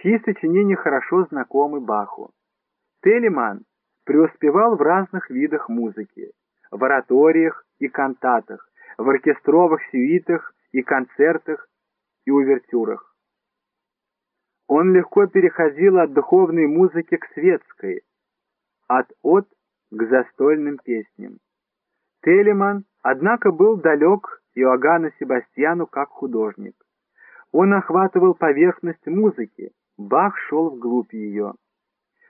чьи сочинения хорошо знакомы Баху. Телеман преуспевал в разных видах музыки, в ораториях и кантатах, в оркестровых сюитах и концертах и увертюрах. Он легко переходил от духовной музыки к светской, от от к застольным песням. Телеман, однако, был далек Иоганну Себастьяну как художник. Он охватывал поверхность музыки, Бах шел вглубь ее.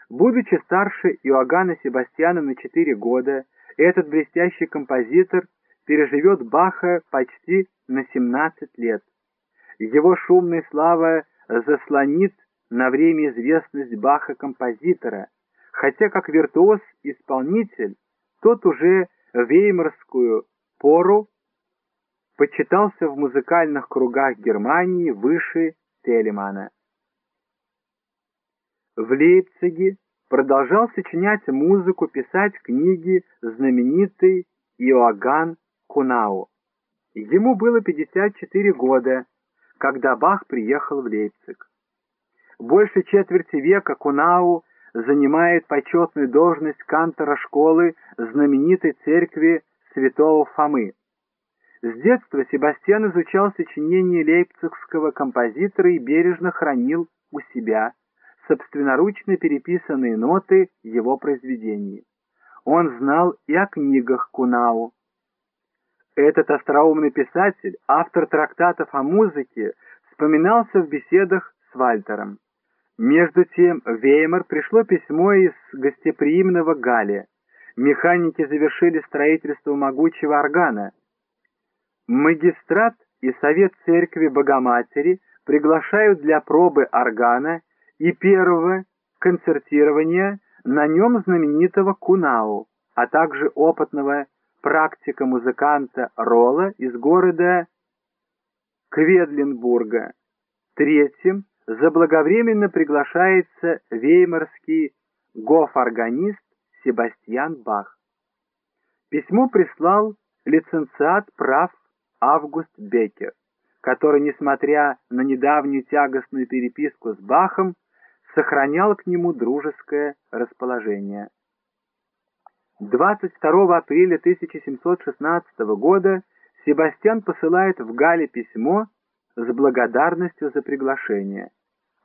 Будучи старше Иоганна Себастьяна на четыре года, этот блестящий композитор переживет Баха почти на 17 лет. Его шумная слава заслонит на время известность Баха-композитора, хотя как виртуоз-исполнитель тот уже веймарскую пору почитался в музыкальных кругах Германии выше Телемана. В Лейпциге продолжал сочинять музыку, писать книги знаменитый Иоганн Кунау. Ему было 54 года, когда Бах приехал в Лейпциг. Больше четверти века Кунау занимает почетную должность кантора школы знаменитой церкви святого Фомы. С детства Себастьян изучал сочинения лейпцигского композитора и бережно хранил у себя собственноручно переписанные ноты его произведений. Он знал и о книгах Кунау. Этот остроумный писатель, автор трактатов о музыке, вспоминался в беседах с Вальтером. Между тем в Веймар пришло письмо из гостеприимного Галия. Механики завершили строительство могучего органа. Магистрат и Совет Церкви Богоматери приглашают для пробы органа и первого концертирования на нем знаменитого Кунау, а также опытного практика-музыканта Ролла из города Кведлинбурга. Третьим заблаговременно приглашается веймарский гофорганист Себастьян Бах. Письмо прислал лиценциат прав Август Беккер, который, несмотря на недавнюю тягостную переписку с Бахом, сохранял к нему дружеское расположение. 22 апреля 1716 года Себастьян посылает в Гале письмо с благодарностью за приглашение.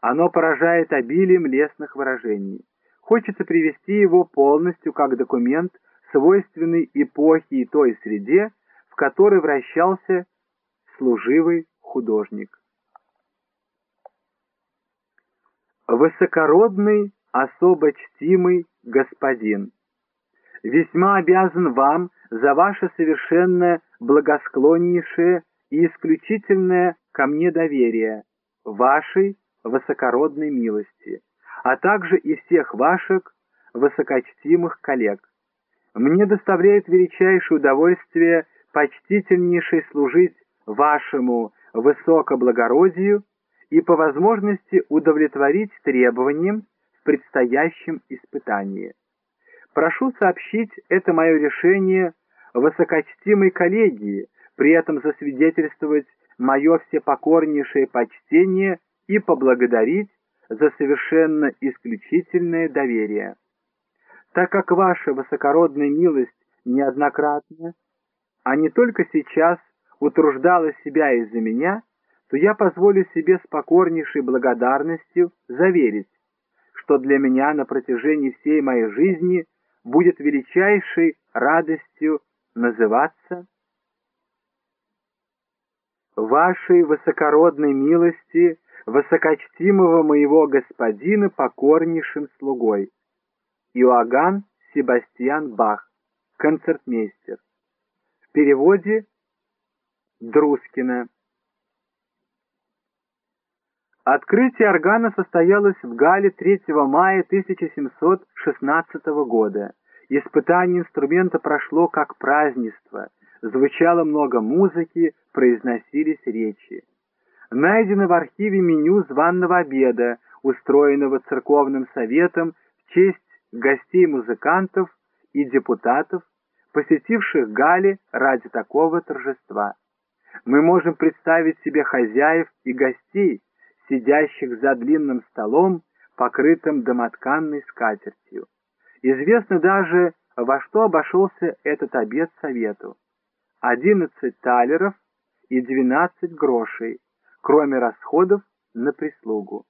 Оно поражает обилием лестных выражений. Хочется привести его полностью как документ, свойственный эпохе и той среде, в которой вращался служивый художник. Высокородный, особо чтимый господин, весьма обязан вам за ваше совершенно благосклоннейшее и исключительное ко мне доверие, вашей высокородной милости, а также и всех ваших высокочтимых коллег. Мне доставляет величайшее удовольствие почтительнейшей служить вашему высокоблагородию и по возможности удовлетворить требованиям в предстоящем испытании. Прошу сообщить это мое решение высокочтимой коллегии, при этом засвидетельствовать мое всепокорнейшее почтение и поблагодарить за совершенно исключительное доверие. Так как ваша высокородная милость неоднократно, а не только сейчас, утруждала себя из-за меня, то я позволю себе с покорнейшей благодарностью заверить, что для меня на протяжении всей моей жизни будет величайшей радостью называться вашей высокородной милости, высокочтимого моего господина покорнейшим слугой. Иоганн Себастьян Бах, концертмейстер. В переводе Друскина. Открытие органа состоялось в Гале 3 мая 1716 года. Испытание инструмента прошло как празднество. Звучало много музыки, произносились речи. Найдено в архиве меню званного обеда, устроенного церковным советом в честь гостей-музыкантов и депутатов, посетивших Гали ради такого торжества. Мы можем представить себе хозяев и гостей, сидящих за длинным столом, покрытым домотканной скатертью. Известно даже, во что обошелся этот обед совету. Одиннадцать талеров и двенадцать грошей, кроме расходов на прислугу.